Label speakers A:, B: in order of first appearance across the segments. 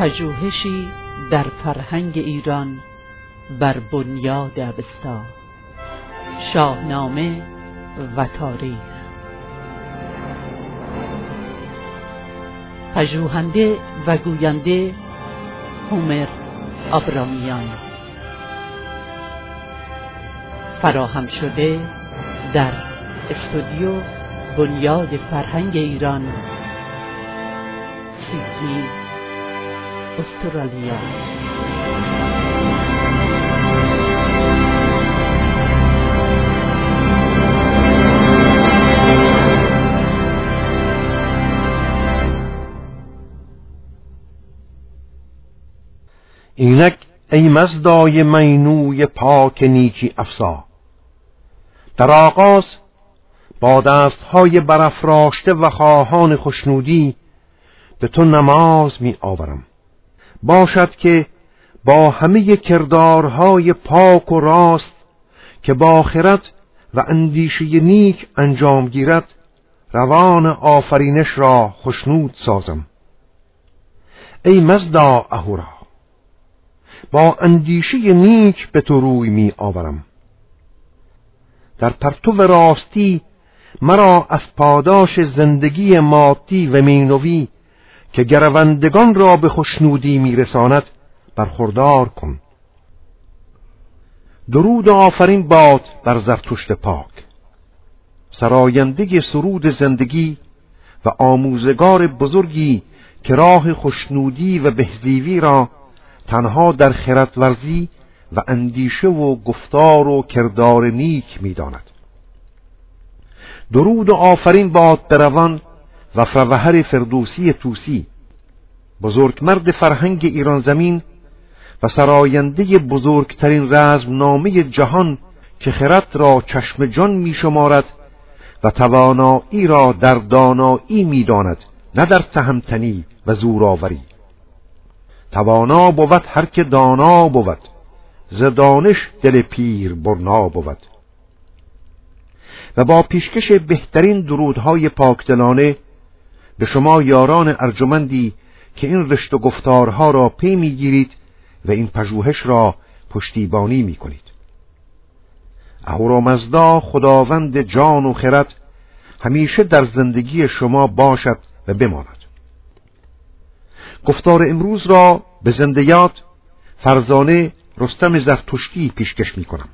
A: پژوهشی در فرهنگ ایران بر بنیاد اوستا. شاهنامه و تاریخ. پژوهنده و گوینده هومر آبرامیان فراهم شده در استودیو بنیاد فرهنگ ایران. سیدنی استرالیا
B: اینک ای مزدای مینوی پاک نیکی افسا در آغاز با دستهای برافراشته و خواهان خشنودی به تو نماز می آورم. باشد که با همه کردارهای پاک و راست که با خرد و اندیشه نیک انجام گیرد روان آفرینش را خشنود سازم. ای مزدا اهورا با اندیشه نیک به تو روی می آورم. در پرتو راستی مرا از پاداش زندگی مادی و مینوی که گروندگان را به خوشنودی میرساند برخوردار کن. درود آفرین باد بر زرتشت پاک. سراینده سرود زندگی و آموزگار بزرگی که راه خوشنودی و بهزیوی را تنها در خردورزی و اندیشه و گفتار و کردار نیک می‌داند. درود و آفرین باد بروان و فروهر فردوسی توسی. بزرگمرد فرهنگ ایران زمین و سراینده بزرگترین رزمنامه جهان که خرد را چشم جان می شمارد و توانایی را در دانایی می داند نه در تهمتنی و زوراوری توانا بود هر که دانا بود. ز دانش دل پیر برنا بود. و با پیشکش بهترین درودهای پاکدلانه به شما یاران ارجمندی که این رشت و گفتارها را پی می‌گیرید و این پژوهش را پشتیبانی می‌کنید. اهورامزدا خداوند جان و خرد همیشه در زندگی شما باشد و بماند. گفتار امروز را به زندیات فرزانه رستم زرتشتی پیشکش می کنم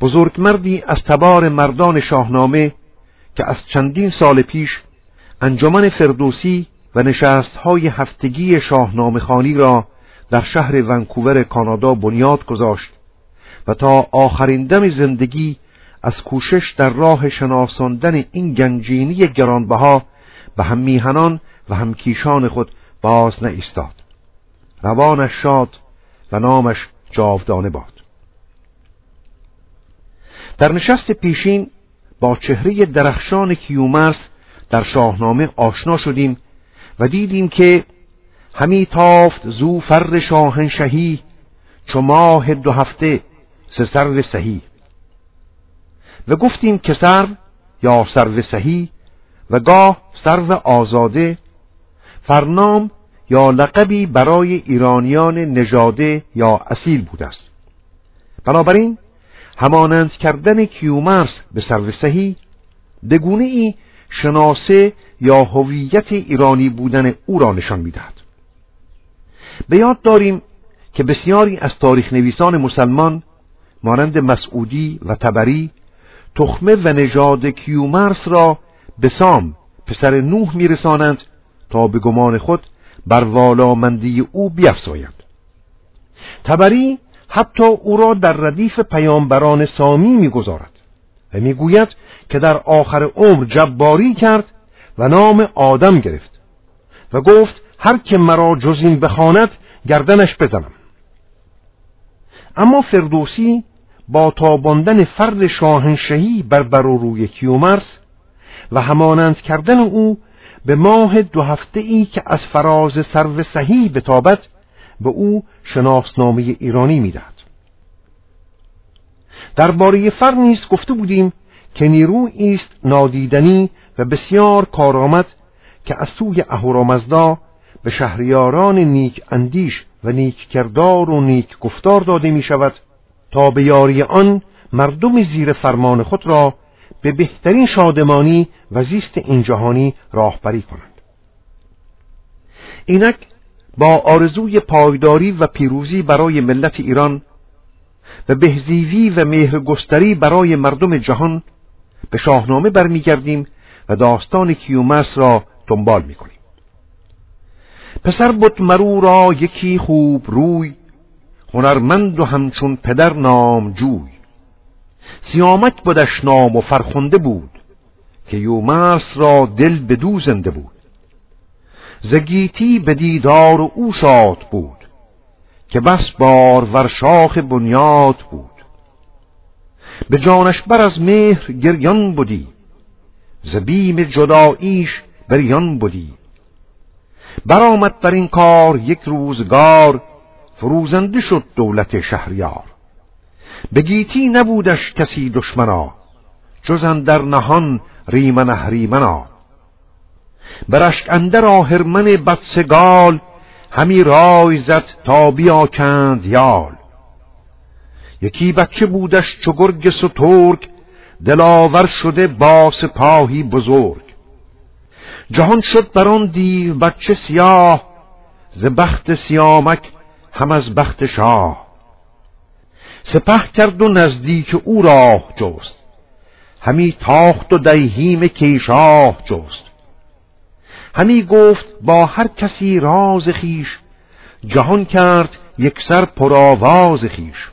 B: بزرگمردی از تبار مردان شاهنامه که از چندین سال پیش انجمن فردوسی و نشستهای هفتگی شاهنامه خانی را در شهر ونکوور کانادا بنیاد گذاشت و تا آخرین دم زندگی از کوشش در راه شناساندن این گنجینی گرانبها به هم میهنان و همکیشان خود باز نایستاد. روانش شاد و نامش جاودانه باد. در نشست پیشین با چهره درخشان کیومرس در شاهنامه آشنا شدیم و دیدیم که همی تافت زو فر شاهنشهی چو ماه دو هفته سه سرو سهی. و گفتیم که سرو یا سرو سهی و گاه سرو آزاده فرنام یا لقبی برای ایرانیان نژاده یا اصیل بوده است. بنابراین همانند کردن کیومرس به سرو سهی دگونه ای شناسه یا هویت ایرانی بودن او را نشان می‌دهد. به یاد داریم که بسیاری از تاریخ نویسان مسلمان مانند مسعودی و تبری تخمه و نژاد کیومرس را به سام پسر نوح میرسانند تا به گمان خود بر والامندی او بیفزایند. تبری حتی او را در ردیف پیامبران سامی می‌گذارد. و می‌گوید که در آخر عمر جباری کرد و نام آدم گرفت و گفت هر که مرا جز این بخواند گردنش بزنم. اما فردوسی با تاباندن فرد شاهنشهی بر بر و روی کیومرس و همانند کردن او به ماه دو هفته ای که از فراز سرو صحیح بتابد به او شناسنامه ایرانی می‌دهد. درباره فر نیز گفته بودیم که نیرو است نادیدنی و بسیار کارآمد که از سوی اهورامزدا به شهریاران نیک اندیش و نیک کردار و نیک گفتار داده می شود تا به یاری آن مردم زیر فرمان خود را به بهترین شادمانی و زیست این جهانی راهبری کنند. اینک با آرزوی پایداری و پیروزی برای ملت ایران و بهزیوی و مهرگستری برای مردم جهان به شاهنامه برمیگردیم و داستان کیومرس را دنبال می‌کنیم. پسر بود مرو را یکی خوب روی هنرمند و همچون پدر نام جوی. سیامک بودش نام و فرخنده بود که یومرس را دل به دو زنده بود. زگیتی به دیدار او شاد بود. که بس بار ور شاخ بنیاد بود. به جانش بر از مهر گریان بودی زبیم جداییش بریان بودی برآمد بر این کار یک روزگار فروزنده شد دولت شهریار. به گیتی نبودش کسی دشمنا جز در نهان ریمن اهریمنا. برشک اندر آهرمن بدسگال همی رای زد تا بیاکند یال. یکی بچه بودش چو گرگ سترگ دلاور شده با سپاهی بزرگ. جهان شد بر آن دیو بچه سیاه ز بخت سیامک هم از بخت شاه. سپه کرد و نزدیک او راه جست همی تاخت و دیهیم کیشاه جست. همی گفت با هر کسی راز خیش جهان کرد یک سر پرآواز خیش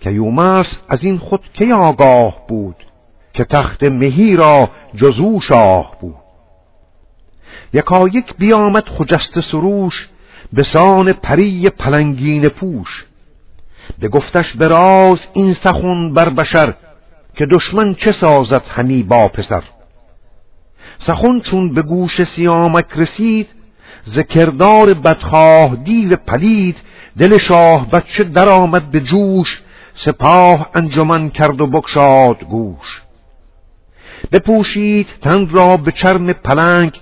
B: که یومرس از این خود که آگاه بود که تخت مهی را جزو شاه بود؟ یکایک بیامد خجست سروش به سان پری پلنگین پوش. گفتش به راز این سخون بر بشر که دشمن چه سازد همی با پسر؟ سخن چون به گوش سیامک رسید ذکردار بدخواه دیو پلید دل شاه بچه درآمد به جوش سپاه انجمن کرد و بکشاد گوش. بپوشید تن را به چرم پلنگ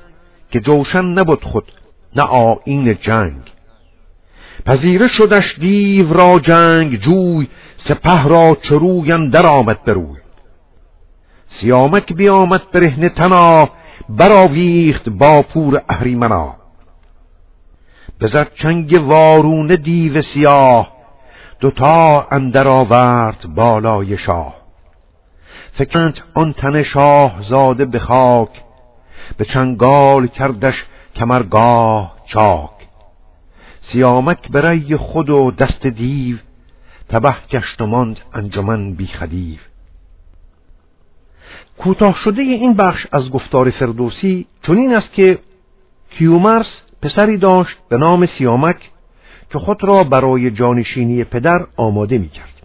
B: که جوشن نبود خود نه آین جنگ. پذیره شدش دیو را جنگ جوی سپه را چروین در آمد بروی سیامک بیامد برهنه تنا براویخت با پور اهریمنا. بزد چنگ وارون دیو سیاه دوتا اندر آورد بالای شاه. فکرند آن تن شاه زاده به خاک به چنگال کردش کمرگاه چاک. سیامک برای خود و دست دیو تبه گشت و ماند انجمن بی خدیو. کوتاه شده این بخش از گفتار فردوسی چنین است که کیومرس پسری داشت به نام سیامک که خود را برای جانشینی پدر آماده می کرد.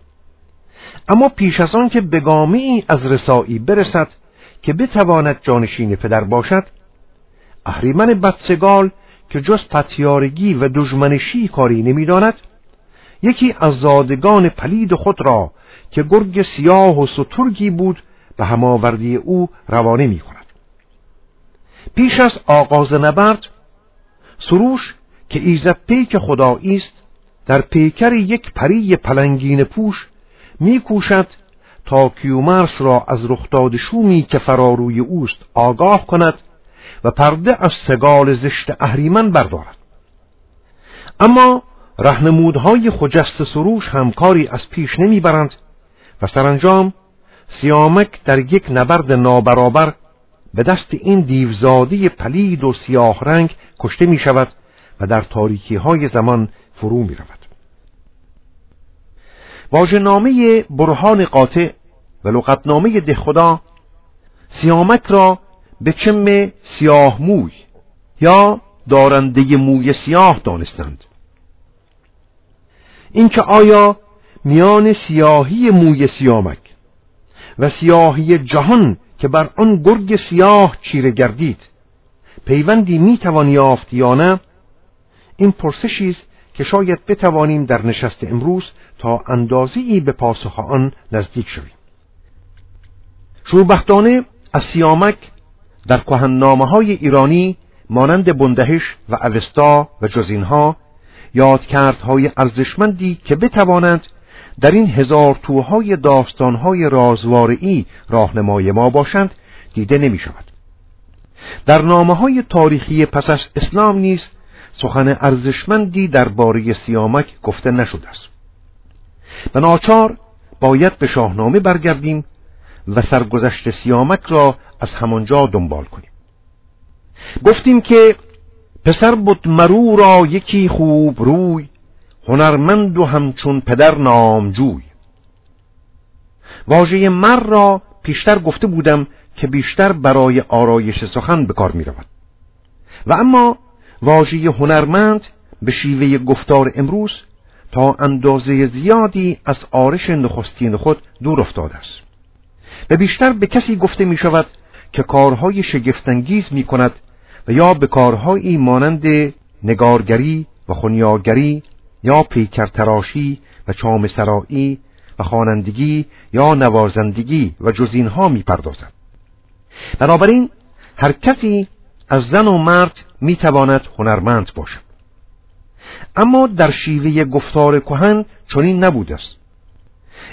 B: اما پیش از آن که بگامی از رسایی برسد که بتواند جانشین پدر باشد اهریمن بدسگال که جز پتیارگی و دژمنشی کاری نمی‌داند یکی از زادگان پلید خود را که گرگ سیاه و سترگی بود به هماوردی او روانه می کند. پیش از آغاز نبرد سروش که ایزد پیک خدایی است در پیکر یک پری پلنگین پوش میکوشد تا کیومرس را از رخداد شومی که فراروی اوست آگاه کند و پرده از سگال زشت اهریمن بردارد اما رهنمودهای خجست سروش همکاری از پیش نمی‌برند و سرانجام سیامک در یک نبرد نابرابر به دست این دیوزادی پلید و سیاه رنگ کشته می شود و در تاریکی های زمان فرو می رود. واژه‌نامه برهان قاطع و لغتنامه دهخدا سیامک را به چم سیاه موی یا دارنده موی سیاه دانستند اینکه آیا میان سیاهی موی سیامک و سیاهی جهان که بر آن گرگ سیاه چیره گردید. پیوندی می‌توان یافت یا نه؟ این پرسشی است که شاید بتوانیم در نشست امروز تا اندازی به پاسخ آن نزدیک شویم. شوربختانه از سیامک در کهننامه های ایرانی مانند بندهش و اوستا و جزینها یادکردهای ارزشمندی که بتوانند در این هزار توهای داستانهای رازوارعی راهنمای ما باشند دیده نمی شود. در نامه های تاریخی پس از اسلام نیز سخن ارزشمندی درباره سیامک گفته نشده است. به ناچار باید به شاهنامه برگردیم و سرگذشت سیامک را از همانجا دنبال کنیم. گفتیم که پسر بود مرو را یکی خوب روی هنرمند و همچون پدر نامجوی واژه مر را پیشتر گفته بودم که بیشتر برای آرایش سخن به کار می رود. و اما واژه هنرمند به شیوه گفتار امروز تا اندازه زیادی از آرش نخستین خود دور افتاده است و بیشتر به کسی گفته می شود که کارهای شگفتانگیز می کند و یا به کارهایی مانند نگارگری و خونیاگری یا پیکرتراشی و چام سرایی و خوانندگی یا نوازندگی و جز اینها می‌پردازد. بنابراین هر کسی از زن و مرد می‌تواند هنرمند باشد. اما در شیوه گفتار کهن چنین نبوده است.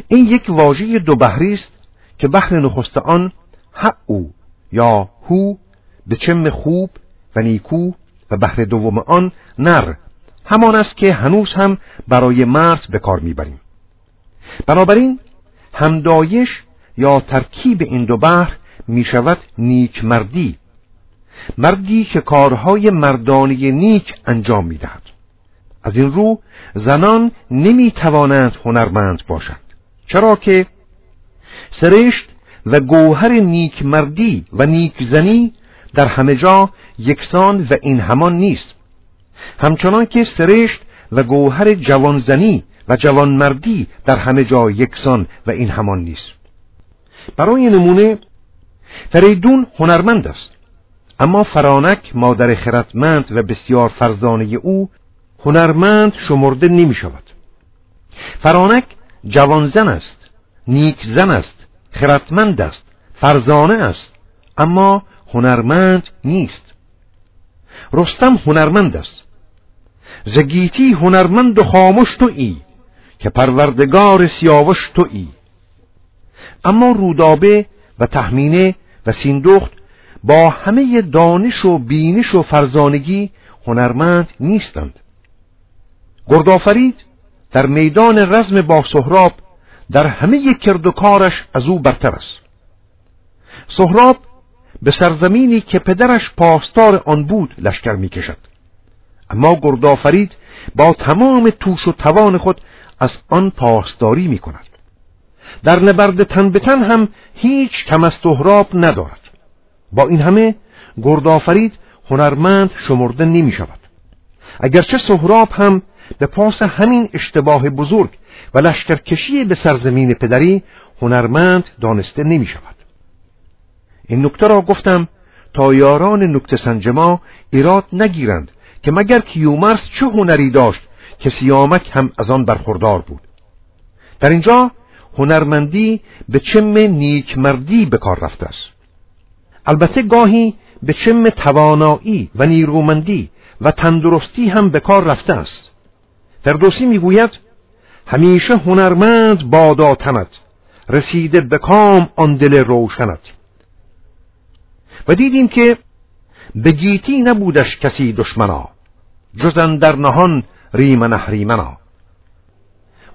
B: این یک واژه دو بحری است که بحر نخست آن او یا هو به چم خوب و نیکو و بحر دوم آن نر همان است که هنوز هم برای مرد به کار می‌بریم. بنابراین همدایش یا ترکیب این دو بحر می شود نیک مردی مردی که کارهای مردانی نیک انجام می دهد. از این رو زنان نمی توانند هنرمند باشند. چرا که سرشت و گوهر نیک مردی و نیک زنی در همه جا یکسان و این همان نیست. همچنان که سرشت و گوهر جوانزنی و جوانمردی در همه جا یکسان و این همان نیست. برای نمونه فریدون هنرمند است. اما فرانک مادر خردمند و بسیار فرزانه او هنرمند شمرده نمی شود. فرانک جوانزن است نیک زن است خردمند است فرزانه است اما هنرمند نیست. رستم هنرمند است. زگیتی هنرمند و خاموش تویی که پروردگار سیاوش تویی. اما رودابه و تحمینه و سیندخت با همه دانش و بینش و فرزانگی هنرمند نیستند. گردآفرید در میدان رزم با سهراب در همه کرد و کارش از او برتر است. سهراب به سرزمینی که پدرش پاسدار آن بود لشکر می‌کشد. اما گردآفرید با تمام توش و توان خود از آن پاسداری می کند در نبرد تن به تن هم هیچ کم از سهراب ندارد. با این همه گردآفرید هنرمند شمرده نمی شود اگرچه سهراب هم به پاس همین اشتباه بزرگ و لشکرکشی به سرزمین پدری هنرمند دانسته نمی شود این نکته را گفتم تا یاران نکته سنجما ایراد نگیرند که مگر کیومرس چه هنری داشت که سیامک هم از آن برخوردار بود. در اینجا هنرمندی به چم نیکمردی به کار رفته است. البته گاهی به چم توانایی و نیرومندی و تندرستی هم به کار رفته است. فردوسی می‌گوید همیشه هنرمند بادا تنت رسیده به کام آن دل روشنت. و دیدیم که به گیتی نبودش کسی دشمنا. جزن در نهان ریمن اهریمنا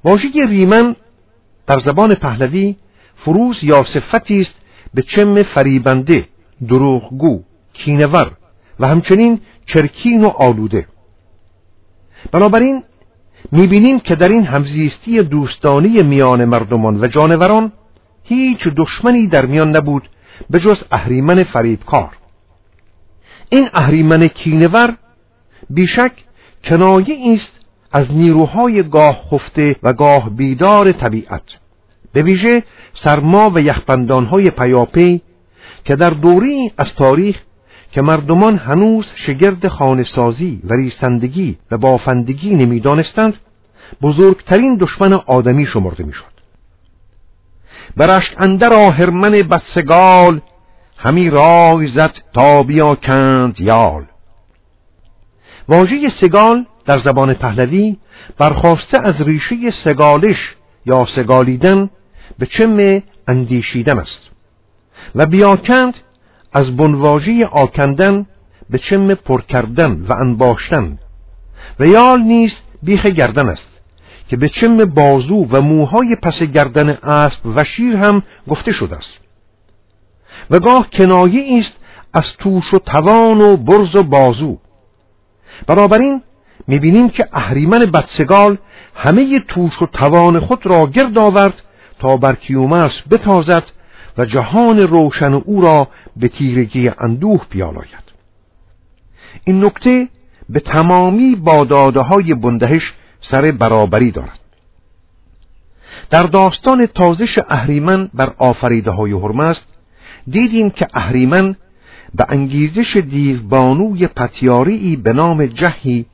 B: واژه ریمن در زبان پهلوی فروز یا صفتی است به چم فریبنده دروغگو کینور و همچنین چرکین و آلوده. بنابراین می‌بینیم که در این همزیستی دوستانی میان مردمان و جانوران هیچ دشمنی در میان نبود به جز اهریمن فریبکار. این اهریمن کینور بیشک کنایه است از نیروهای گاه خفته و گاه بیدار طبیعت. به ویژه سرما و یخبندانهای پیاپی که در دوری از تاریخ که مردمان هنوز شگرد خانهسازی و ریسندگی و بافندگی نمی‌دانستند بزرگترین دشمن آدمی شمرده می‌شد. برشت اندر آهرمن بدسگال همی رای زد تا کند یال. واژه سگال در زبان پهلوی برخواسته از ریشه سگالش یا سگالیدن به چم اندیشیدن است و بیاکند از بنواژه آکندن به چم پر کردن و انباشتن و یال نیز بیخ گردن است که به چم بازو و موهای پس گردن اسب و شیر هم گفته شده است و گاه کنایه است از توش و توان و برز و بازو بنابراین می‌بینیم که اهریمن بدسگال همه توش و توان خود را گرد آورد تا بر کیومرس بتازد و جهان روشن او را به تیرگی اندوه بیالاید. این نکته به تمامی با داده های بندهش سر برابری دارد. در داستان تازش اهریمن بر آفریده های هرمست دیدیم که اهریمن به انگیزش دیوبانوی پتیاری به نام جهی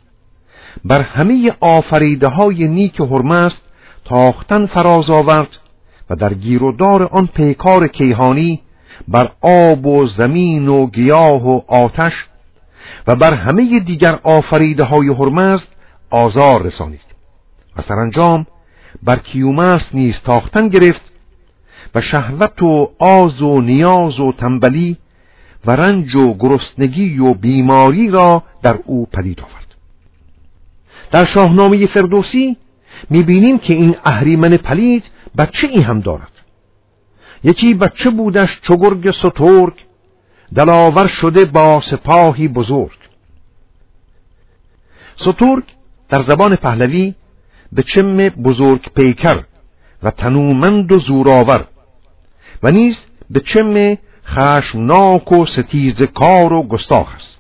B: بر همه آفریده های نیک هرمست تاختن فراز آورد و در گیر دار آن پیکار کیهانی بر آب و زمین و گیاه و آتش و بر همه دیگر آفریده های هرمزد آزار رسانید و سرانجام بر کیومرس نیز تاختن گرفت و شهوت و آز و نیاز و تنبلی و رنج و گرسنگی و بیماری را در او پدید آورد. در شاهنامه فردوسی می‌بینیم که این اهریمن پلید بچه ای هم دارد. یکی بچه بودش چگرگ سترگ دلاور شده با سپاهی بزرگ. سترگ در زبان پهلوی به چم بزرگ پیکر و تنومند و زوراور و نیز به چم خشمناک و ستیز کار و گستاخ است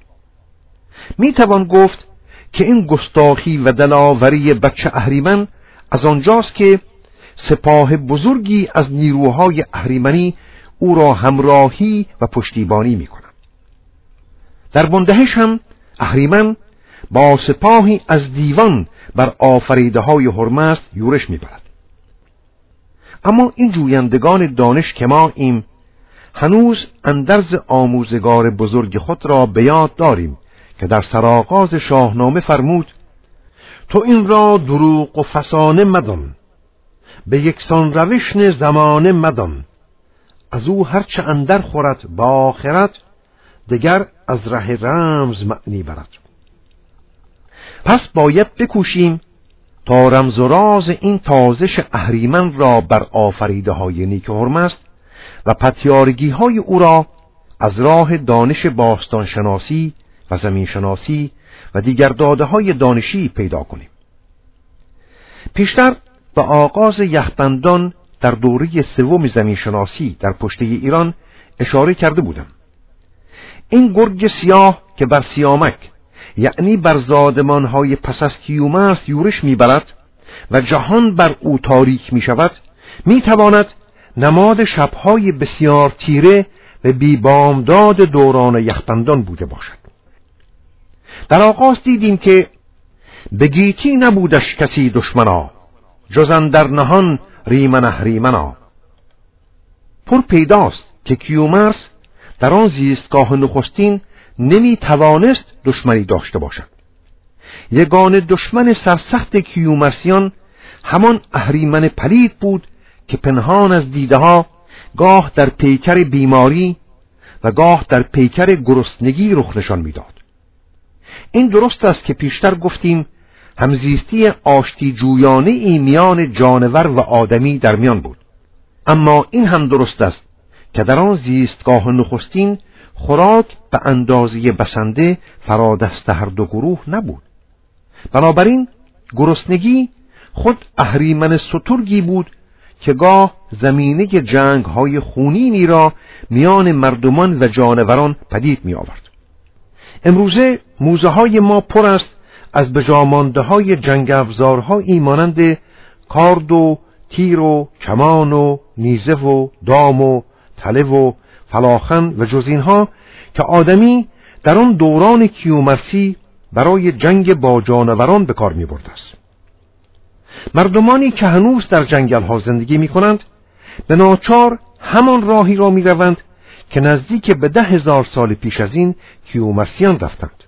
B: می توان گفت که این گستاخی و دلاوری بچه اهریمن از آنجاست که سپاه بزرگی از نیروهای اهریمنی او را همراهی و پشتیبانی می کنند. در بندهش هم اهریمن با سپاهی از دیوان بر آفریده های هرمست یورش می‌برد اما این جویندگان دانش که ما ایم هنوز اندرز آموزگار بزرگ خود را به یاد داریم که در سراغاز شاهنامه فرمود تو این را دروغ و فسانه مدان به یکسان روشن زمانه مدان از او هرچه اندر خورد با آخرت دگر از ره رمز معنی برد. پس باید بکوشیم تا رمز و راز این تازش اهریمن را بر آفریده های نیک است و پتیارگی های او را از راه دانش باستانشناسی و زمینشناسی و دیگر داده های دانشی پیدا کنیم. پیشتر به آغاز یخبندان در دوره سوم زمینشناسی در پشته ایران اشاره کرده بودم. این گرگ سیاه که بر سیامک یعنی بر زادمانهای پس از کیومرس یورش می‌برد و جهان بر او تاریک می شود می تواند نماد شبهای بسیار تیره و بیبامداد دوران یخبندان بوده باشد. در آغاز دیدیم که به گیتی نبودش کسی دشمنا جزن در نهان ریمنه ریمنا. پر پیداست که کیومرس در آن زیستگاه نخستین نمی توانست دشمنی داشته باشد. یگان دشمن سرسخت کیومرسیان همان اهریمن پلید بود که پنهان از دیده ها گاه در پیکر بیماری و گاه در پیکر گرسنگی رخ نشان می‌داد. این درست است که پیشتر گفتیم همزیستی آشتی جویانه ای میان جانور و آدمی در میان بود. اما این هم درست است که در آن زیستگاه نخستین خوراک به اندازه بسنده فرادست هر دو گروه نبود. بنابراین گرسنگی خود اهریمن سترگی بود که گاه زمینه جنگ های خونینی را میان مردمان و جانوران پدید می آورد امروزه موزه های ما پر است از بجامانده های جنگ افزارهایی مانند کارد و تیر و کمان و نیزه و دام و تله و فلاخن و جز اینها که آدمی در آن دوران کیومرسی برای جنگ با جانوران به کار می است. مردمانی که هنوز در جنگل ها زندگی می کنند به ناچار همان راهی را می روند که نزدیک به ده هزار سال پیش از این کیومرسیان رفتند.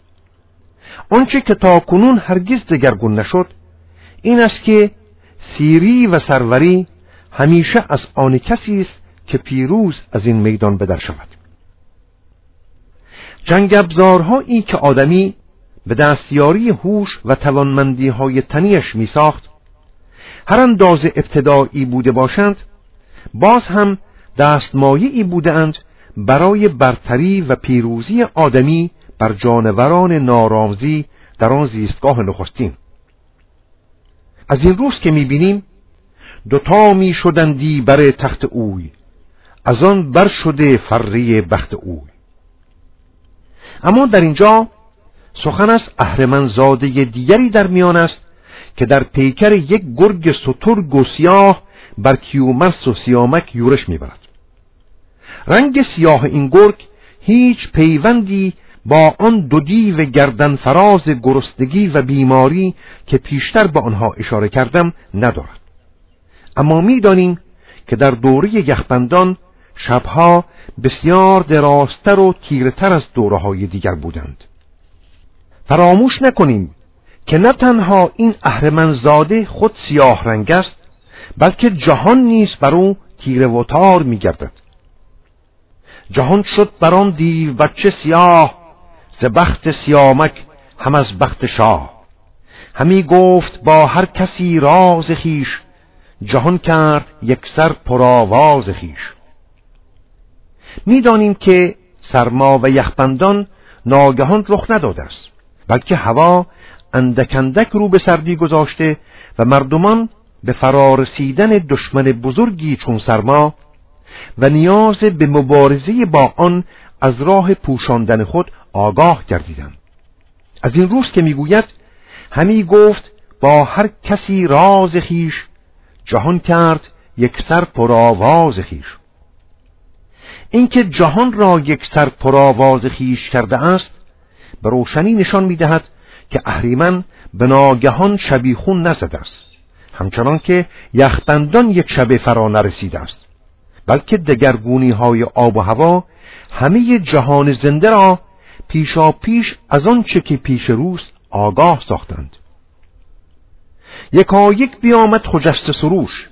B: آنچه که تا کنون هرگز دگرگون نشد این است که سیری و سروری همیشه از آن کسی است که پیروز از این میدان بدر شود. جنگ ابزارهایی که آدمی به دستیاری هوش و توانمندی های تنیش می ساخت هر اندازه ابتدایی بوده باشند باز هم دستمایه‌ای بودند برای برتری و پیروزی آدمی بر جانوران نارامزی در آن زیستگاه نخستین. از این روز که می‌بینیم دوتا می شدندی بر تخت اوی از آن بر شده فری بخت اوی. اما در اینجا سخن از اهرمنزاده دیگری در میان است که در پیکر یک گرگ سترگ و سیاه بر کیومرس و سیامک یورش می‌برد. رنگ سیاه این گرگ هیچ پیوندی با آن دو دیو گردن فراز گرسنگی و بیماری که پیشتر به آنها اشاره کردم ندارد. اما می‌دانیم که در دوره یخبندان شبها بسیار درازتر و تیرتر از دوره های دیگر بودند. فراموش نکنیم که نه تنها این اهرمنزاده خود سیاه رنگ است بلکه جهان نیز بر او تیره و تار می گردد جهان شد بر آن دیو بچه سیاه ز بخت سیامک هم از بخت شاه. همی گفت با هر کسی راز خیش جهان کرد یک سر پرآواز خیش می‌دانیم که سرما و یخبندان ناگهان رخ نداده است بلکه هوا اندکندک رو به سردی گذاشته و مردمان به فرارسیدن دشمن بزرگی چون سرما و نیاز به مبارزه با آن از راه پوشاندن خود آگاه گردیدند. از این روز که می‌گوید همی گفت با هر کسی راز خیش جهان کرد یک سر پرآواز خیش اینکه جهان را یک سر پرآواز خیش کرده است به روشنی نشان می‌دهد که اهریمن به ناگهان شبیخون نزده است. همچنان که یخبندان یک شب فرا نرسیده است. بلکه دگرگونی های آب و هوا همه جهان زنده را پیشا پیش از آنچه که پیش روز آگاه ساختند. یکا یک بیامد خجست سروش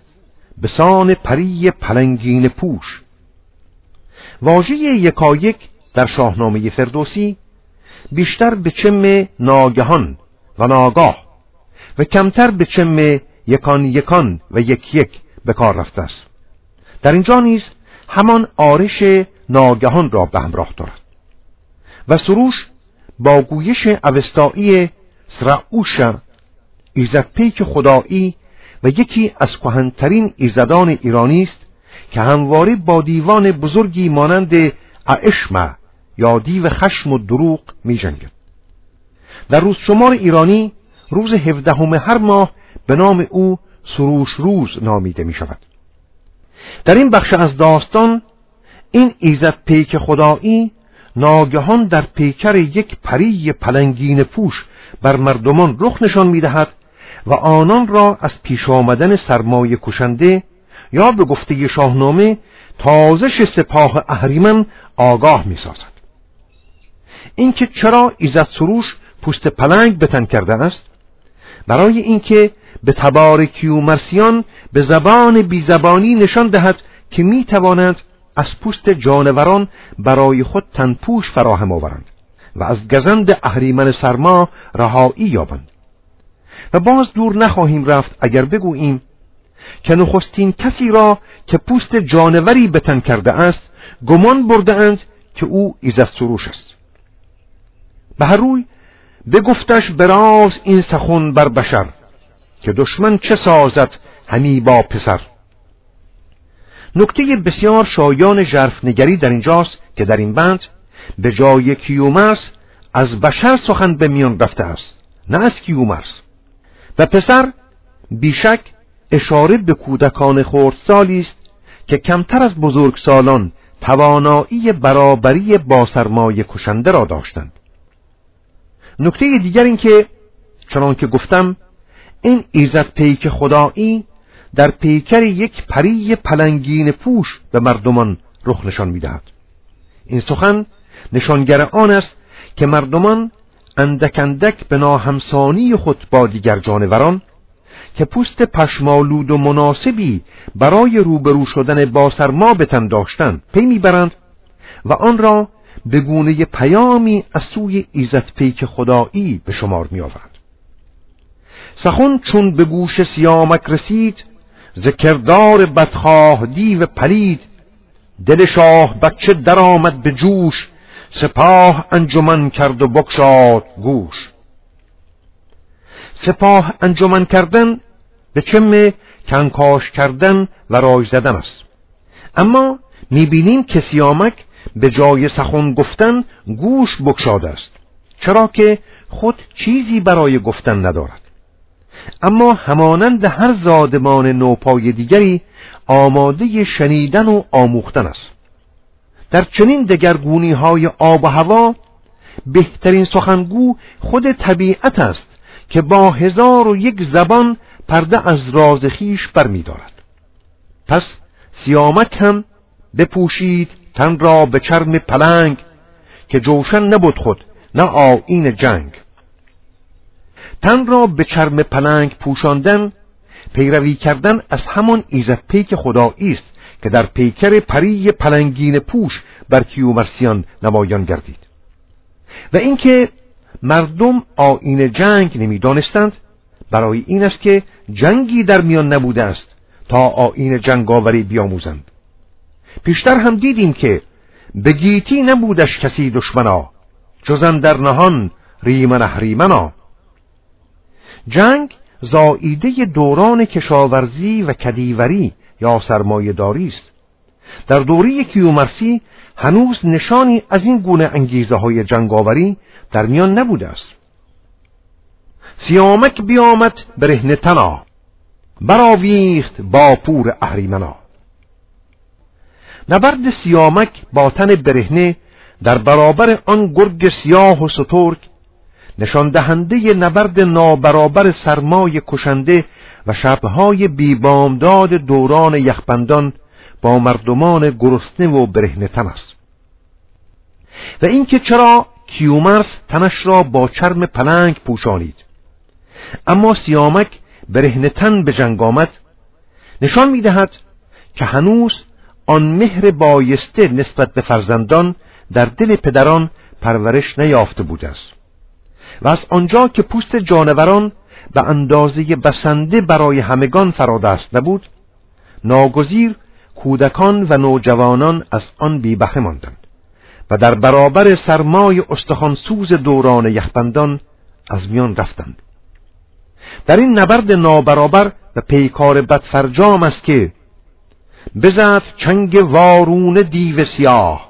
B: به سان پری پلنگین پوش. واژه یکایک در شاهنامه فردوسی بیشتر به چم ناگهان و ناگاه و کمتر به چم یکان یکان و یک یک به کار رفته است. در اینجا نیز همان آرش ناگهان را به همراه دارد و سروش با گویش اوستایی سرعوش ایزد پیک خدایی و یکی از کهنترین ایزدان ایرانی است که همواره با دیوان بزرگی مانند اعشمه یا دیو خشم و دروغ می جنگد. در روز شمار ایرانی روز هفدهم هر ماه به نام او سروش روز نامیده می شود. در این بخش از داستان این ایزد پیک خدایی ناگهان در پیکر یک پری پلنگین پوش بر مردمان رخ نشان می دهد و آنان را از پیش آمدن سرمایه کشنده یا به گفته شاهنامه تازش سپاه اهریمن آگاه می سازد. اینکه چرا ایزد سروش پوست پلنگ بتن کرده است؟ برای اینکه به تبار کیومرسیان به زبان بیزبانی نشان دهد که می توانند از پوست جانوران برای خود تنپوش فراهم آورند و از گزند اهریمن سرما رهایی یابند. و باز دور نخواهیم رفت اگر بگوییم که نخستین کسی را که پوست جانوری بتن کرده است گمان برده اند که او ایزد سروش است. به هر روی بگفتش براز این سخن بر بشر که دشمن چه سازد همی با پسر. نکته بسیار شایان نگری در اینجاست که در این بند به جای کیومرس از بشر سخن به میان رفته است نه از کیومرس. و پسر بیشک اشاره به کودکان خردسالی است که کمتر از بزرگسالان توانایی برابری با سرمایه کشنده را داشتند. نکته دیگر این که چنان که گفتم این ایزد پیک خدایی در پیکر یک پری پلنگین پوش به مردمان رخ نشان می‌دهد. این سخن نشانگر آن است که مردمان اندک اندک به ناهمسانی خود با دیگر جانوران که پوست پشمالود و مناسبی برای روبرو شدن با سرما بتن داشتند پی می‌برند و آن را به گونه پیامی از سوی ایزت پیک خدایی به شمار می آورد. سخن چون به گوش سیامک رسید ذکردار بدخواه دیو پلید دل شاه بچه درآمد به جوش سپاه انجمن کرد و بکشاد گوش سپاه انجمن کردن به چم کنکاش کردن و رای زدن است اما می‌بینیم که سیامک به جای سخن گفتن گوش بکشاده است چرا که خود چیزی برای گفتن ندارد. اما همانند هر زادمان نوپای دیگری آماده شنیدن و آموختن است. در چنین دگرگونی های آب و هوا بهترین سخنگو خود طبیعت است که با هزار و یک زبان پرده از راز خیش برمیدارد. پس سیامک هم بپوشید تن را به چرم پلنگ که جوشن نبود خود نه آین جنگ. تن را به چرم پلنگ پوشاندن پیروی کردن از همان ایزد پیک خدایی است که در پیکر پری پلنگین پوش بر کیومرسیان نمایان گردید. و اینکه مردم آین جنگ نمی‌دانستند برای این است که جنگی در میان نبوده است تا آین جنگاوری بیاموزند. پیشتر هم دیدیم که به گیتی نبودش کسی دشمنا جزن در نهان ریمن احریمنا جنگ زاییده دوران کشاورزی و کدیوری یا سرمایه داری است. در دوره کیومرسی هنوز نشانی از این گونه انگیزه های جنگاوری در میان نبوده است. سیامک بیامد برهنه تنا براویخت با پور اهریمنا. نبرد سیامک با تن برهنه در برابر آن گرگ سیاه و سترگ نشان دهنده نبرد نابرابر سرمای کشنده و شبهای بیبامداد دوران یخبندان با مردمان گرسنه و برهنه تن است. و اینکه چرا کیومرس تنش را با چرم پلنگ پوشانید. اما سیامک برهنه تن به جنگ آمد. نشان می‌دهد که هنوز آن مهر بایسته نسبت به فرزندان در دل پدران پرورش نیافته بوده است. و از آنجا که پوست جانوران به اندازه بسنده برای همگان فرادست نبود ناگزیر کودکان و نوجوانان از آن بی بهره ماندند و در برابر سرمای استخوانسوز دوران یخبندان از میان رفتند. در این نبرد نابرابر و پیکار بدفرجام است که بزد چنگ وارون دیو سیاه.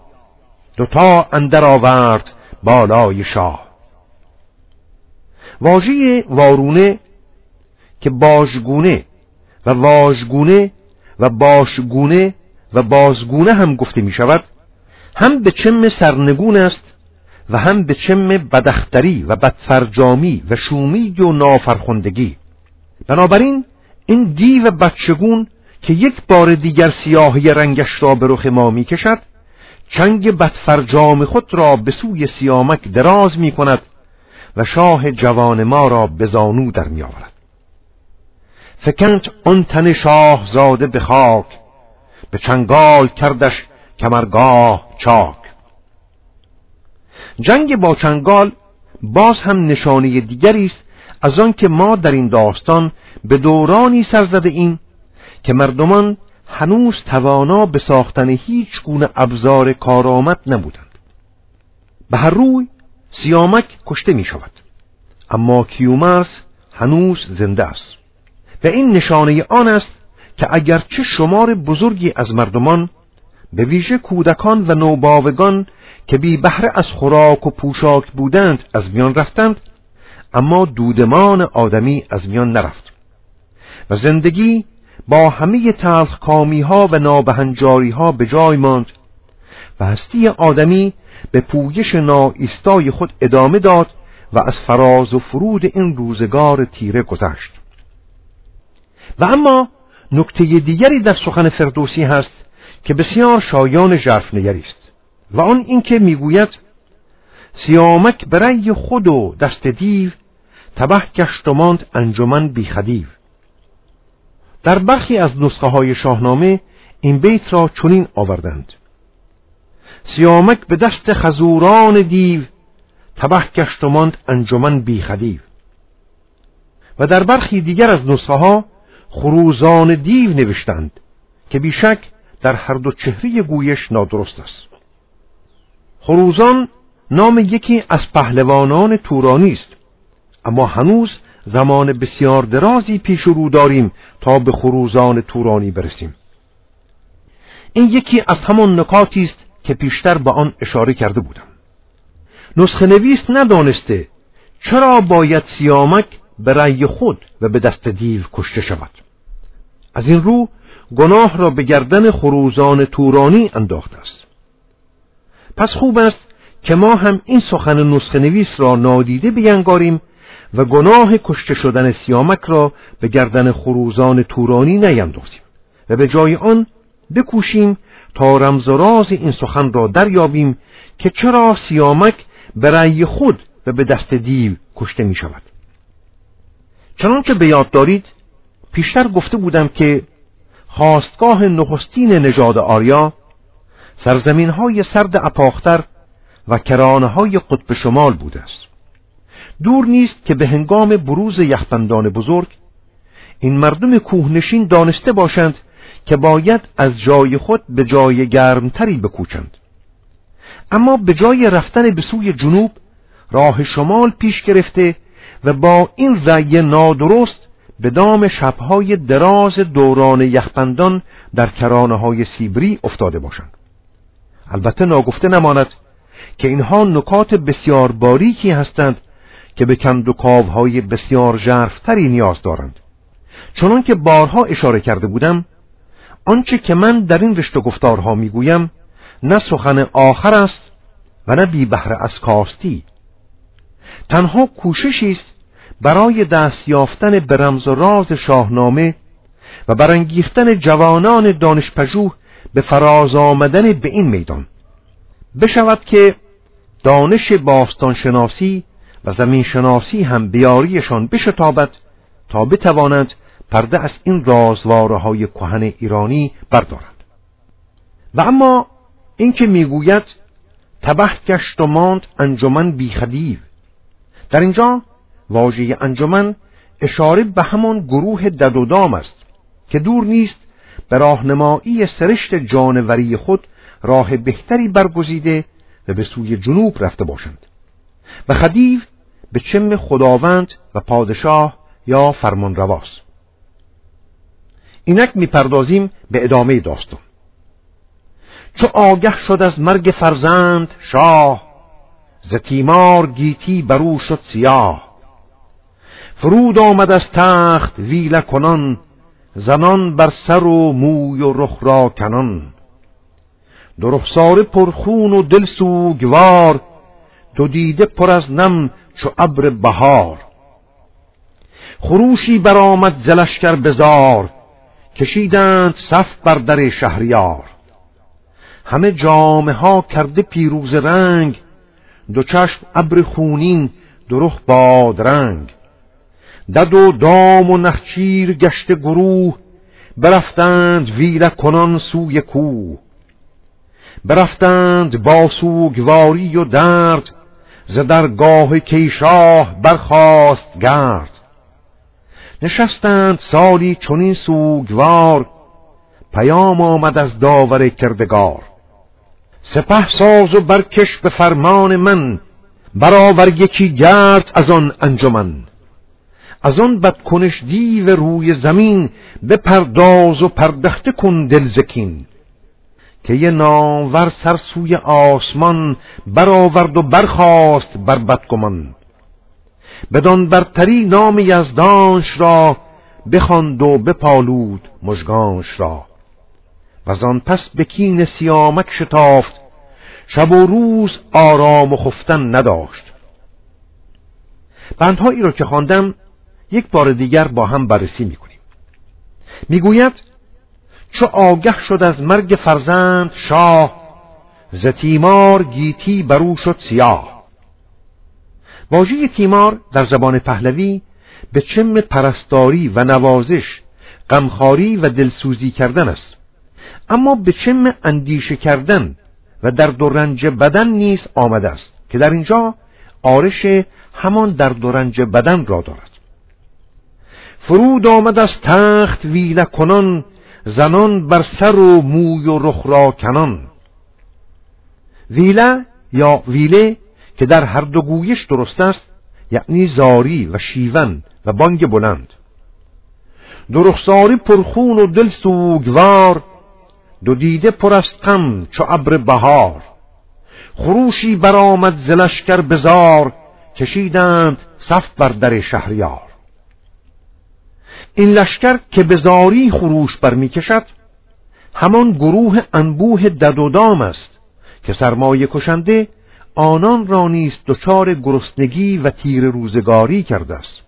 B: دوتا اندر آورد بالای شاه. واژه وارونه که باژگونه و واژگونه و باشگونه و بازگونه هم گفته می شود هم به چم سرنگون است و هم به چم بدختری و بدفرجامی و شومی و نافرخندگی. بنابراین این دیو بچگون که یک بار دیگر سیاهی رنگش را به رخ ما می کشد چنگ بدفرجام خود را به سوی سیامک دراز می کند و شاه جوان ما را به زانو در می آورد فکنت آن تن شاه زاده به خاک به چنگال کردش کمرگاه چاک. جنگ با چنگال باز هم نشانه دیگری است از آن که ما در این داستان به دورانی سر زده ایم که مردمان هنوز توانا به ساختن هیچ گونه ابزار کارآمد نبودند. به هر روی سیامک کشته می شود اما کیومرس هنوز زنده است. و این نشانه آن است که اگرچه شمار بزرگی از مردمان به ویژه کودکان و نوباوگان که بی بهره از خوراک و پوشاک بودند از میان رفتند اما دودمان آدمی از میان نرفت. و زندگی با همه تلخکامی ها و نابهنجاری ها به جای ماند و هستی آدمی به پویش ناایستای خود ادامه داد و از فراز و فرود این روزگار تیره گذشت. و اما نکته دیگری در سخن فردوسی هست که بسیار شایان نگری است و آن اینکه می‌گوید سیامک برای خود و دست دیو تبه گشت و ماند انجمن بیخدیو در برخی از نسخه های شاهنامه این بیت را چنین آوردند. سیامک به دست خزوران دیو تبه گشت و ماند انجمن بیخدیو و در برخی دیگر از نسخه ها خروزان دیو نوشتند که بیشک در هر دو چهره گویش نادرست است. خروزان نام یکی از پهلوانان تورانی است اما هنوز زمان بسیار درازی پیش رو داریم تا به خروزان تورانی برسیم. این یکی از همان نکاتی است که پیشتر به آن اشاره کرده بودم. نسخه نویس ندانسته چرا باید سیامک به رأی خود و به دست دیو کشته شود. از این رو گناه را به گردن خروزان تورانی انداخته است. پس خوب است که ما هم این سخن نسخه نویس را نادیده بینگاریم و گناه کشته شدن سیامک را به گردن خروزان تورانی نیندازیم و به جای آن بکوشیم تا رمز و راز این سخن را دریابیم که چرا سیامک به رأی خود و به دست دیو کشته می شود چنانکه به یاد دارید پیشتر گفته بودم که خواستگاه نخستین نژاد آریا سرزمین های سرد اپاختر و کرانه های قطب شمال بوده است. دور نیست که به هنگام بروز یخبندان بزرگ این مردم کوهنشین دانسته باشند که باید از جای خود به جای گرمتری بکوچند. اما به جای رفتن به سوی جنوب راه شمال پیش گرفته و با این رأی نادرست به دام شبهای دراز دوران یخبندان در کرانه های سیبری افتاده باشند. البته ناگفته نماند که اینها نکات بسیار باریکی هستند که به کند و کاوهای بسیار جرفتری نیاز دارند. چنان که بارها اشاره کرده بودم آنچه که من در این رشته گفتارها می‌گویم نه سخن آخر است و نه بی بهره از کاستی. تنها کوششی است برای دست یافتن به رمز و راز شاهنامه و برانگیختن جوانان دانشپژوه به فراز آمدن به این میدان. بشود که دانش باستانشناسی و زمین شناسی هم بیاریشان بشتابد تا بتوانند پرده از این رازواره های کهن ایرانی بردارند و اما اینکه می‌گوید تبه گشت و ماند انجمن بیخدیو در اینجا واژه انجمن اشاره به همان گروه ددودام است که دور نیست به راهنمایی سرشت جانوری خود راه بهتری برگزیده و به سوی جنوب رفته باشند. و خدیو به چم خداوند و پادشاه یا فرمانرواست. اینک می‌پردازیم به ادامه داستان. چو آگه شد از مرگ فرزند شاه ز تیمار گیتی برو شد سیاه. فرود آمد از تخت ویله کنان زنان بر سر و موی و رخ را کنان. دو رخساره پرخون و دل سوگوار دو دیده پر از نم چو ابر بهار. خروشی برآمد زلشکر بزار کشیدند صف بر در شهریار. همه جامه ها کرده پیروز رنگ دو چشم ابر خونین دو رخ بادرنگ دد و دام و نخچیر گشت گروه برفتند ویله کنان سوی کوه. برفتند با سوگواری و درد ز درگاه کیشاه برخاست گرد. نشستند سالی چنین سوگوار پیام آمد از داور کردگار. سپه ساز و برکش به فرمان من برآور یکی گرد از آن انجمن. از آن بدکنش دیو روی زمین پرداز و پردخته کن دلزکین که یه ناور سر سوی آسمان برآورد و برخاست بر بدگمان. بدان برتری نام یزدانش را بخواند و بپالود مژگانش را. و آن پس به کین سیامک شتافت شب و روز آرام و خفتن نداشت. بندهایی را که خواندم یک بار دیگر با هم بررسی می‌کنیم. می‌گوید چو آگه شد از مرگ فرزند شاه ز تیمار گیتی برو شد سیاه. واژه تیمار در زبان پهلوی به چم پرستاری و نوازش غمخواری و دلسوزی کردن است. اما به چم اندیشه کردن و در رنج بدن نیز آمده است که در اینجا آرش همان در رنج بدن را دارد. فرود آمد از تخت ویله کنان زنان بر سر و موی و رخ را کنان. ویله یا ویله که در هر دو گویش درست است یعنی زاری و شیون و بانگ بلند. درخساری پرخون و دل سوگوار دو دیده پر از غم چو ابر بهار. خروشی برآمد ز لشکر بزار کشیدند صف بر در شهریار. این لشکر که به زاری خروش برمیکشد همان گروه انبوه ددودام است که سرمایه کشنده آنان را نیست دچار گرسنگی و تیر روزگاری کرده است.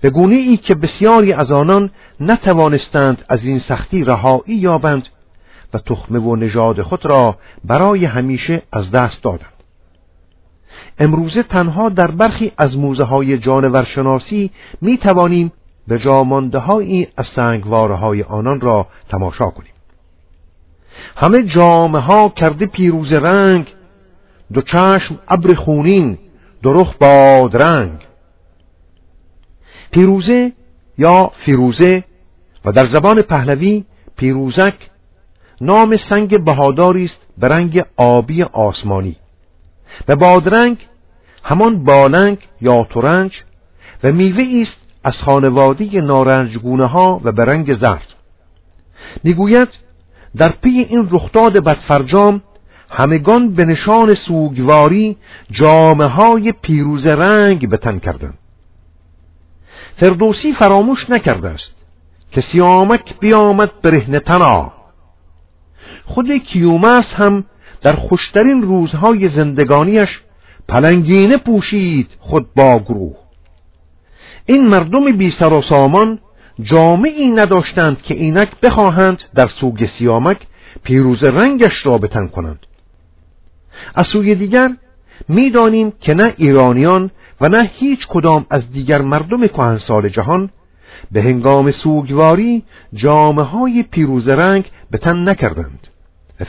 B: به گونه ای که بسیاری از آنان نتوانستند از این سختی رهایی یابند و تخمه و نژاد خود را برای همیشه از دست دادند. امروزه تنها در برخی از موزه های جانورشناسی می توانیم به جامانده هایی از سنگواره های آنان را تماشا کنیم. همه جامعه ها کرده پیروز رنگ دو چشم ابر خونین درخ رنگ. پیروزه یا فیروزه و در زبان پهلوی پیروزک نام سنگ بهاداری است به رنگ آبی آسمانی. و بادرنگ همان بالنگ یا تورنج و میوه است از خانواده نارنجگونه ها و به رنگ زرد. می‌گوید در پی این رخداد بدفرجام همگان به نشان سوگواری جامعه های پیروز رنگ به تن کردند. فردوسی فراموش نکرده است که سیامک بیامد برهنه تنا. خود کیومس هم در خوشترین روزهای زندگانیش پلنگینه پوشید خود با گروه. این مردم بی سر و سامان جامعی نداشتند که اینک بخواهند در سوگ سیامک پیروز رنگش را بتن کنند. از سوی دیگر می‌دانیم که نه ایرانیان و نه هیچ کدام از دیگر مردم کهنسال جهان به هنگام سوگواری جامعه های پیروز رنگ به تن نکردند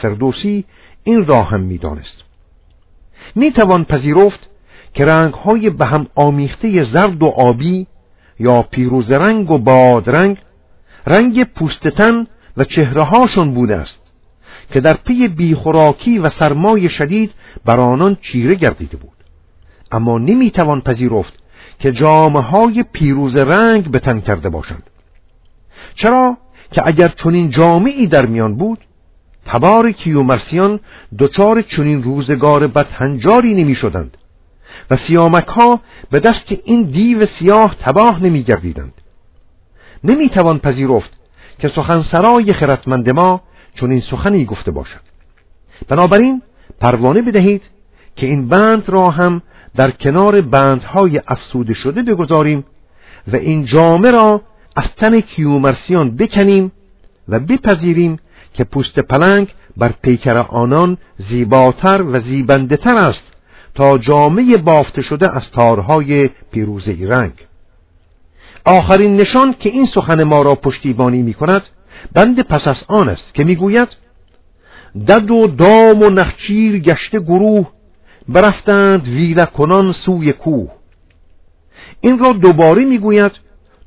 B: فردوسی این را هم می‌دانست. می‌توان پذیرفت که رنگ های به هم آمیخته زرد و آبی یا پیروز رنگ و بادرنگ رنگ پوستتن و چهره هاشون بوده است که در پی بیخوراکی و سرمای شدید بر آنان چیره گردیده بود. اما نمی‌توان پذیرفت که جامعه های پیروز رنگ به تن کرده باشند. چرا که اگر چنین جامعی در میان بود تبار کیومرسیان دچار چنین روزگار بدهنجاری نمی شدند و سیامک ها به دست این دیو سیاه تباه نمی گردیدند نمی توان پذیرفت که سخنسرای خردمند ما چون این سخنی گفته باشد. بنابراین پروانه بدهید که این بند را هم در کنار بندهای افسوده شده بگذاریم و این جامه را از تن کیومرسیان بکنیم و بپذیریم که پوست پلنگ بر پیکر آنان زیباتر و زیبنده تر است تا جامعه بافته شده از تارهای پیروزه رنگ. آخرین نشان که این سخن ما را پشتیبانی می کند بند پس از آن است که می‌گوید دد و دام و نخچیر گشته گروه برفتند ویله کنان سوی کوه. این را دوباره می‌گوید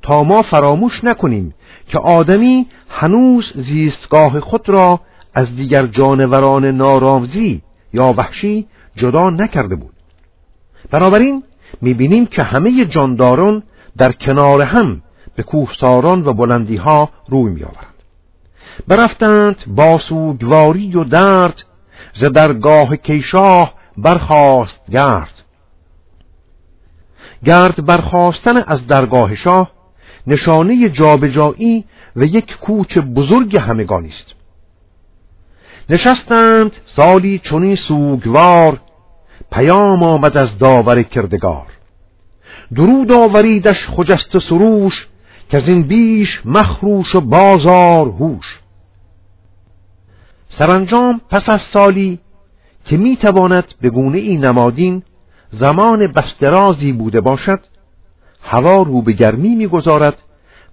B: تا ما فراموش نکنیم که آدمی هنوز زیستگاه خود را از دیگر جانوران نارامزی یا وحشی جدا نکرده بود. بنابراین می‌بینیم که همه جانداران در کنار هم به کوهساران و بلندی ها روی میآورند. برفتند با سوگواری و درد ز درگاه کیشاه برخواست گرد. گرد برخواستن از درگاه شاه نشانه جابجایی و یک کوچ بزرگ همگانی است نشستند سالی چونی سوگوار پیام آمد از داور کردگار. درود آوریدش خجست سروش که از این بیش مخروش و بازار هوش. سرانجام پس از سالی که می‌تواند به گونه ای نمادین زمان بسترازی بوده باشد هوا رو به گرمی می‌گذارد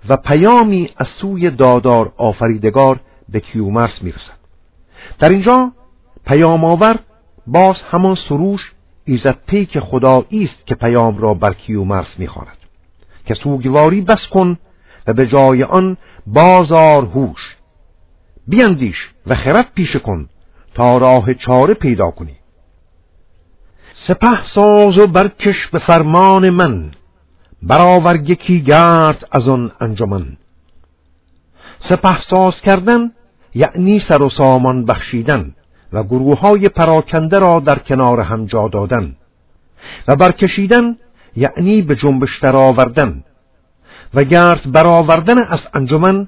B: و پیامی از سوی دادار آفریدگار به کیومرس می‌رسد. در اینجا پیام آور باز همان سروش ایزد پیک خدایی است که پیام را بر کیومرس می‌خواند. که سوگواری بس کن و به جای آن بازار هوش. بیندیش و خرد پیش کن تا راه چاره پیدا کنی. سپه ساز و برکش به فرمان من. برآور یکی گرد از آن انجمن. سپه ساز کردن یعنی سر و سامان بخشیدن و گروه های پراکنده را در کنار هم جا دادن و برکشیدن یعنی به جنبش آوردن و گرد برآوردن از انجمن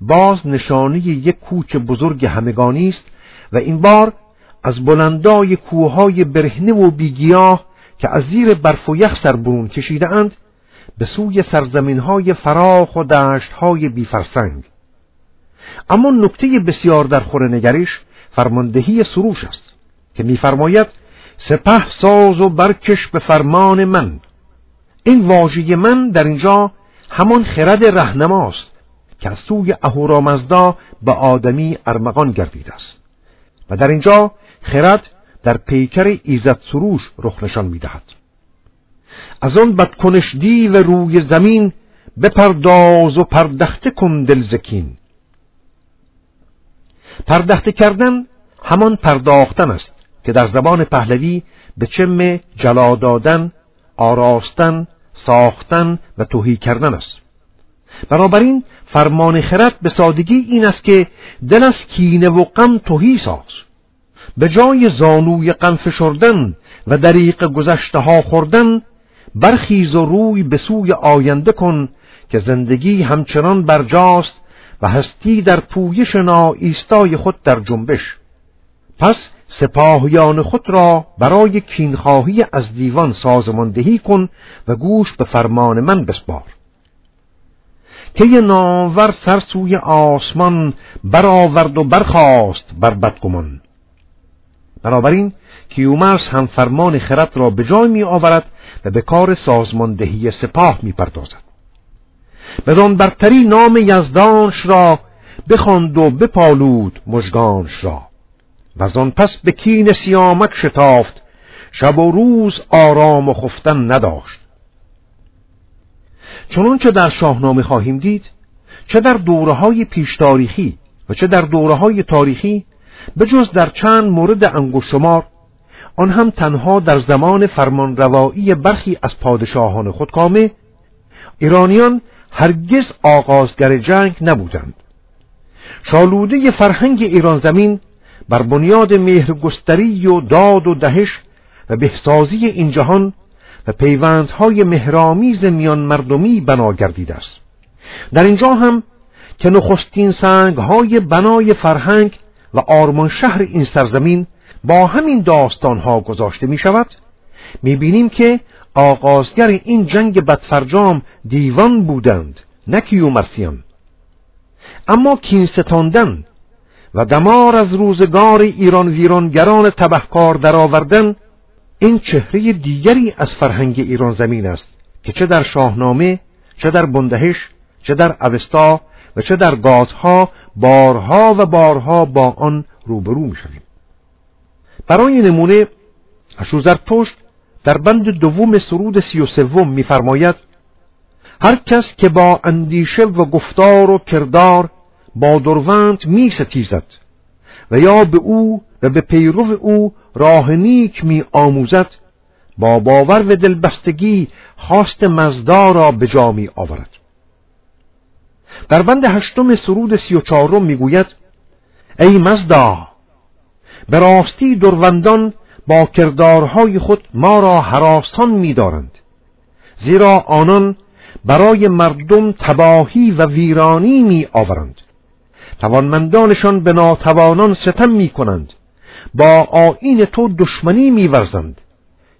B: باز نشانه یک کوچ بزرگ همگانی است و این بار از بلندای کوههای برهنه و بیگیاه که از زیر برف و یخ سر برون کشیده اند به سوی سرزمین های فراخ و دشت های بیفرسنگ. اما نکته بسیار در خور نگریش فرماندهی سروش است که میفرماید سپه ساز و برکش به فرمان من. این واژه من در اینجا همان خرد رهنماست که از سوی اهورامزدا به آدمی ارمغان گردیده است. و در اینجا خرد در پیکر ایزد سروش رخ نشان می‌دهد. از آن بدکنش و روی زمین بپرداز و پردخته کن دلزکین پردخته کردن همان پرداختن است که در زبان پهلوی به چم جلا دادن، آراستن، ساختن و توهی کردن است. بنابراین فرمان خرد به سادگی این است که دل از کینه و غم توهی ساز به جای زانوی غم فشردن و دریق گذشته ها خوردن برخیز و روی به سوی آینده کن که زندگی همچنان برجاست و هستی در پویش ایستای خود در جنبش. پس سپاهیان خود را برای کینخواهی از دیوان سازماندهی کن و گوش به فرمان من بسپار. که یه ناور سر سوی آسمان برآورد و برخاست بر بدگمان. بنابراین کیومرس هم فرمان خرد را به جای می آورد و به کار سازماندهی سپاه می پردازد بدان برتری نام یزدانش را بخواند و بپالود مژگانش را. و آن پس به کین سیامک شتافت شب و روز آرام و خفتن نداشت. چنانچه در شاهنامه خواهیم دید چه در دوره های پیش تاریخی و چه در دوره های تاریخی به جز در چند مورد انگشتمار آن هم تنها در زمان فرمانروایی برخی از پادشاهان خودکامه ایرانیان هرگز آغازگر جنگ نبودند. شالوده فرهنگ ایران زمین بر بنیاد مهرگستری و داد و دهش و بهسازی این جهان و پیوندهای مهرامیز میان مردمی بنا گردیده است. در اینجا هم که نخستین سنگ های بنای فرهنگ و آرمان شهر این سرزمین با همین داستانها گذاشته می شود می بینیم که آغازگر این جنگ بدفرجام دیوان بودند نه کیومرسیان. اما کینستاندن و دمار از روزگار ایران ویرانگران تبهکار درآوردن این چهره دیگری از فرهنگ ایران زمین است که چه در شاهنامه چه در بندهش چه در اوستا و چه در گازها بارها و بارها با آن روبرو می‌شویم. برای نمونه اشوزرتشت در بند دوم سرود سی و سوم میفرماید هر کس که با اندیشه و گفتار و کردار با دروند می ستیزد و یا به او و به پیرو او راه نیک می آموزد با باور و دلبستگی خواست مزدا را به جا می آورد در بند هشتم سرود سی و چهارم می گوید ای مزدا به راستی دروندان با کردارهای خود ما را حراسان می دارند زیرا آنان برای مردم تباهی و ویرانی می آورند توانمندانشان به ناتوانان ستم می کنند با آین تو دشمنی می ورزند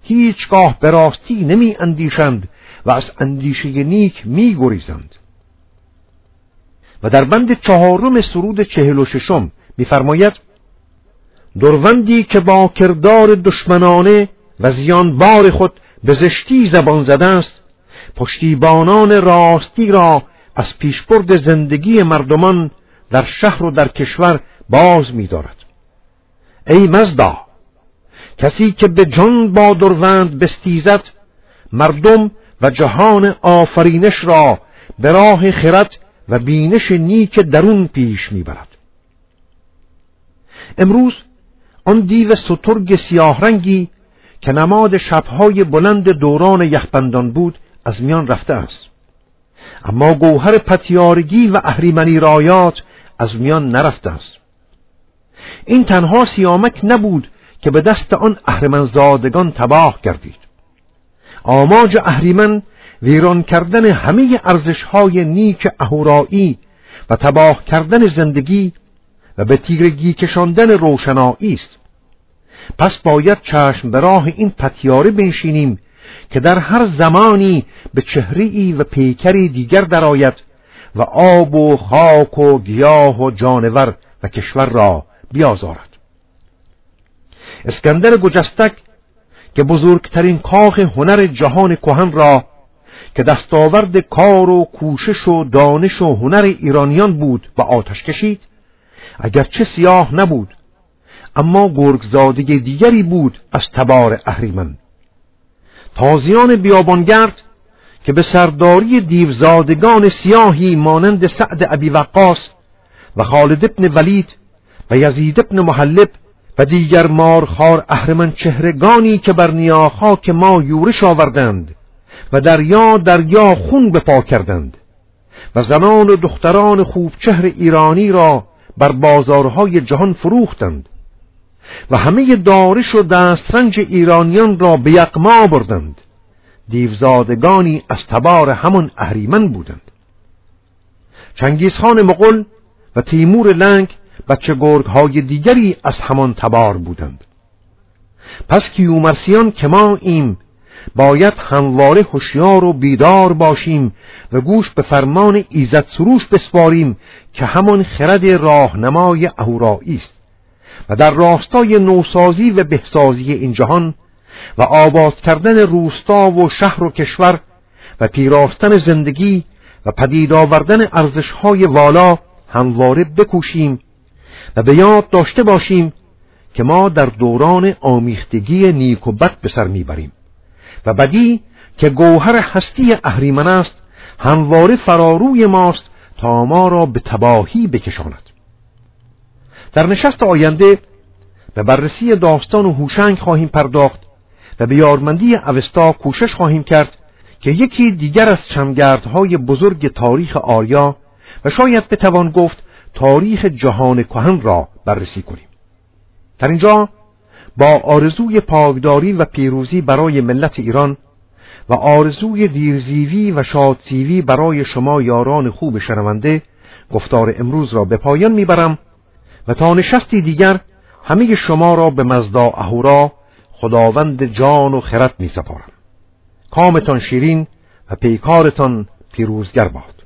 B: هیچگاه به راستی نمی اندیشند و از اندیشه نیک می گریزند و در بند چهارم سرود چهل و ششم میفرماید دروندی که با کردار دشمنانه و زیان بار خود به زشتی زبان زده است پشتیبانان راستی را از پیشبرد زندگی مردمان در شهر و در کشور باز می‌دارد. ای مزدا کسی که به جان با دروند بستیزد مردم و جهان آفرینش را به راه خرد و بینش نیک درون پیش می‌برد. امروز آن دیو سترگ سیاه رنگی که نماد شبهای بلند دوران یخبندان بود از میان رفته است. اما گوهر پتیارگی و اهریمنی رایات از میان نرفته است. این تنها سیامک نبود که به دست آن اهرمنزادگان تباه گردید. آماج اهریمن ویران کردن همه ارزشهای نیک اهورایی و تباه کردن زندگی و به تیرگی کشاندن روشنایی است. پس باید چشم به راه این پتیاره بنشینیم که در هر زمانی به چهری و پیکری دیگر درآید و آب و خاک و گیاه و جانور و کشور را بیازارد. اسکندر گجستک که بزرگترین کاخ هنر جهان کهن را که دستاورد کار و کوشش و دانش و هنر ایرانیان بود و آتش کشید. اگرچه سیاه نبود اما گرگزاده دیگری بود از تبار اهریمن. تازیان بیابانگرد که به سرداری دیوزادگان سیاهی مانند سعد ابی وقاص و خالد ابن ولید و یزید ابن محلب و دیگر مارخار اهرمن چهرگانی که بر نیاخاک ما یورش آوردند و دریا دریا خون بپا کردند و زنان و دختران خوب چهر ایرانی را بر بازارهای جهان فروختند و همه دارش و دسترنج ایرانیان را به یقما بردند دیوزادگانی از تبار همان اهریمن بودند. چنگیزخان مغل و تیمور لنگ بچه گرگ های دیگری از همان تبار بودند. پس کیومرسیان ما ایم باید همواره هوشیار و بیدار باشیم و گوش به فرمان ایزد سروش بسپاریم که همان خرد راهنمای اهورایی است. و در راستای نوسازی و بهسازی این جهان و آباد کردن روستا و شهر و کشور و پیراستن زندگی و پدید آوردن ارزشهای والا همواره بکوشیم و به یاد داشته باشیم که ما در دوران آمیختگی نیک و بد به سر می‌بریم. و بدی که گوهر هستی اهریمن است همواره فراروی ماست تا ما را به تباهی بکشاند. در نشست آینده به بررسی داستان و هوشنگ خواهیم پرداخت و به یارمندی اوستا کوشش خواهیم کرد که یکی دیگر از چمگردهای بزرگ تاریخ آریا و شاید بتوان گفت تاریخ جهان کهن را بررسی کنیم. در اینجا با آرزوی پاکداری و پیروزی برای ملت ایران و آرزوی دیرزیوی و شادسیوی برای شما یاران خوب شنونده گفتار امروز را به پایان می‌برم و تا نشستی دیگر همه شما را به مزدا اهورا خداوند جان و خرد می سپارم کامتان شیرین و پیکارتان پیروزگر باد.